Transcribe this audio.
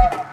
you